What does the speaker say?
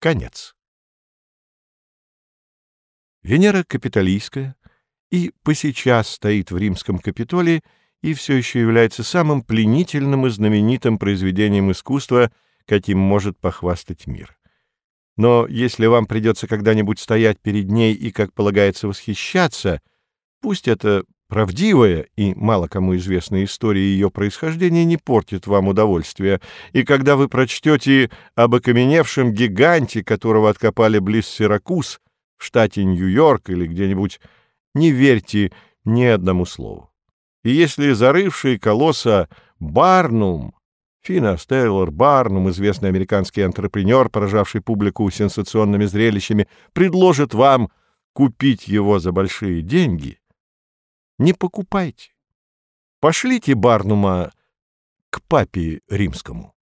Конец. Венера Капитолийская и посейчас стоит в римском Капитолии и все еще является самым пленительным и знаменитым произведением искусства, каким может похвастать мир. Но если вам придется когда-нибудь стоять перед ней и, как полагается, восхищаться, пусть это правдивая и мало кому известная история ее происхождения не портит вам удовольствия, и когда вы прочтете об окаменевшем гиганте, которого откопали близ Сиракуз, в штате Нью-Йорк или где-нибудь, не верьте ни одному слову. И если зарывший колосса Барнум, Финас Тейлор Барнум, известный американский антрепренер, поражавший публику сенсационными зрелищами, предложит вам купить его за большие деньги, не покупайте. Пошлите Барнума к папе римскому.